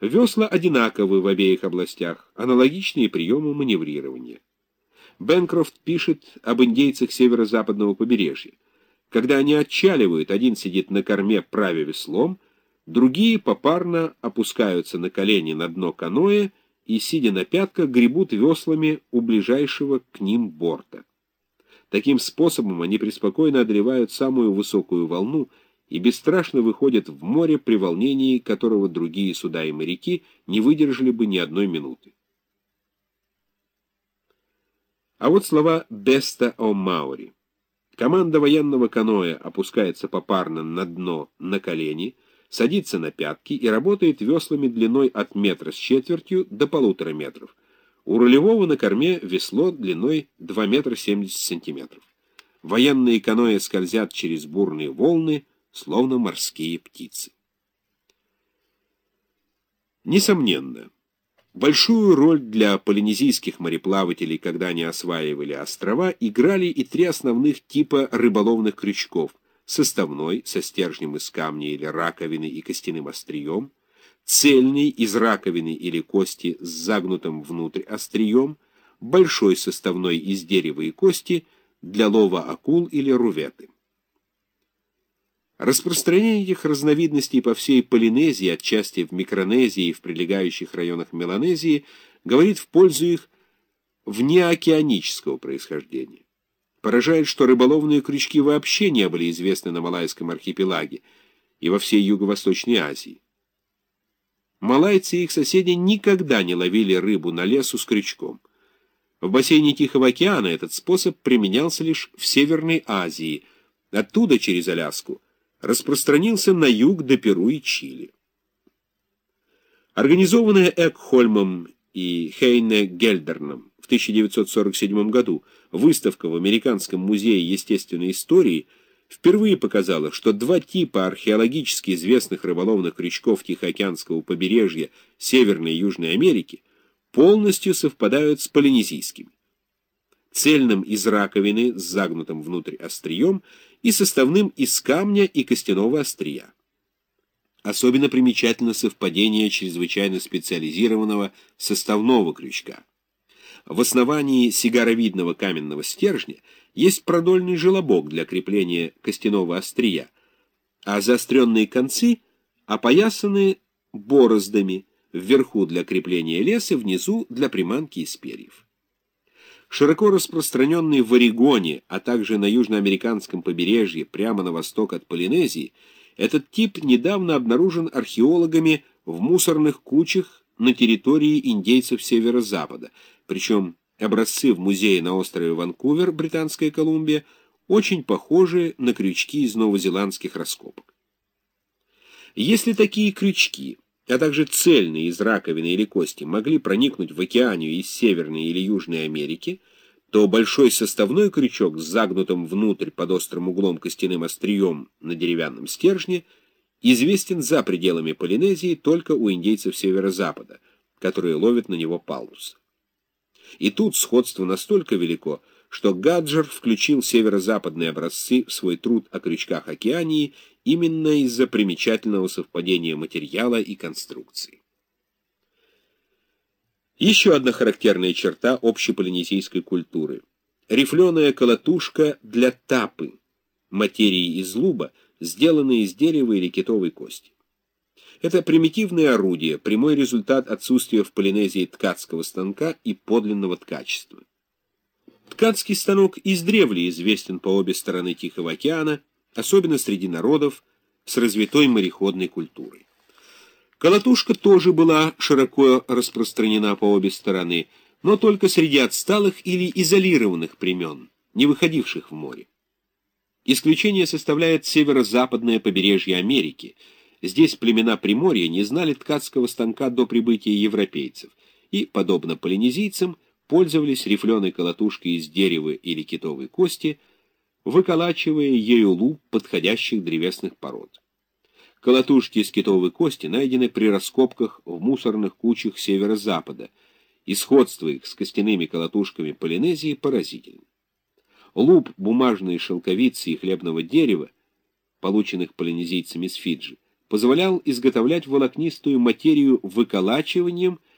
Весла одинаковы в обеих областях, аналогичные приему маневрирования. Бенкрофт пишет об индейцах северо-западного побережья. Когда они отчаливают, один сидит на корме, правя веслом, другие попарно опускаются на колени на дно каноэ и, сидя на пятках, гребут веслами у ближайшего к ним борта. Таким способом они преспокойно одолевают самую высокую волну и бесстрашно выходят в море при волнении, которого другие суда и моряки не выдержали бы ни одной минуты. А вот слова Беста о Маури. Команда военного каноэ опускается попарно на дно на колени, садится на пятки и работает веслами длиной от метра с четвертью до полутора метров. У рулевого на корме весло длиной 2 метра 70 сантиметров. Военные каноэ скользят через бурные волны, словно морские птицы. Несомненно, Большую роль для полинезийских мореплавателей, когда они осваивали острова, играли и три основных типа рыболовных крючков – составной, со стержнем из камня или раковины и костяным острием, цельный, из раковины или кости с загнутым внутрь острием, большой составной из дерева и кости для лова акул или руветы. Распространение этих разновидностей по всей Полинезии, отчасти в Микронезии и в прилегающих районах Меланезии, говорит в пользу их внеокеанического происхождения. Поражает, что рыболовные крючки вообще не были известны на Малайском архипелаге и во всей Юго-Восточной Азии. Малайцы и их соседи никогда не ловили рыбу на лесу с крючком. В бассейне Тихого океана этот способ применялся лишь в Северной Азии, оттуда через Аляску – распространился на юг до Перу и Чили. Организованная Экхольмом и Хейне Гельдерном в 1947 году выставка в Американском музее естественной истории впервые показала, что два типа археологически известных рыболовных крючков Тихоокеанского побережья Северной и Южной Америки полностью совпадают с полинезийскими. Цельным из раковины с загнутым внутрь острием – и составным из камня и костяного острия. Особенно примечательно совпадение чрезвычайно специализированного составного крючка. В основании сигаровидного каменного стержня есть продольный желобок для крепления костяного острия, а заостренные концы опоясаны бороздами, вверху для крепления леса, внизу для приманки из перьев. Широко распространенный в Орегоне, а также на южноамериканском побережье, прямо на восток от Полинезии, этот тип недавно обнаружен археологами в мусорных кучах на территории индейцев северо-запада, причем образцы в музее на острове Ванкувер, Британская Колумбия, очень похожи на крючки из новозеландских раскопок. Если такие крючки а также цельные из раковины или кости, могли проникнуть в океанию из Северной или Южной Америки, то большой составной крючок с загнутым внутрь под острым углом костяным острием на деревянном стержне известен за пределами Полинезии только у индейцев северо-запада, которые ловят на него палус. И тут сходство настолько велико, что Гаджер включил северо-западные образцы в свой труд о крючках океании именно из-за примечательного совпадения материала и конструкции. Еще одна характерная черта общеполинезийской культуры. Рифленая колотушка для тапы, материи из луба, сделанная из дерева или китовой кости. Это примитивное орудие, прямой результат отсутствия в Полинезии ткацкого станка и подлинного ткачества. Ткацкий станок издревле известен по обе стороны Тихого океана, особенно среди народов с развитой мореходной культурой. Колотушка тоже была широко распространена по обе стороны, но только среди отсталых или изолированных племен, не выходивших в море. Исключение составляет северо-западное побережье Америки. Здесь племена Приморья не знали ткацкого станка до прибытия европейцев и, подобно полинезийцам, пользовались рифленой колотушкой из дерева или китовой кости, выколачивая ею луп подходящих древесных пород. Колотушки из китовой кости найдены при раскопках в мусорных кучах северо-запада, и сходство их с костяными колотушками Полинезии поразительно. Луп бумажной шелковицы и хлебного дерева, полученных полинезийцами с Фиджи, позволял изготовлять волокнистую материю выколачиванием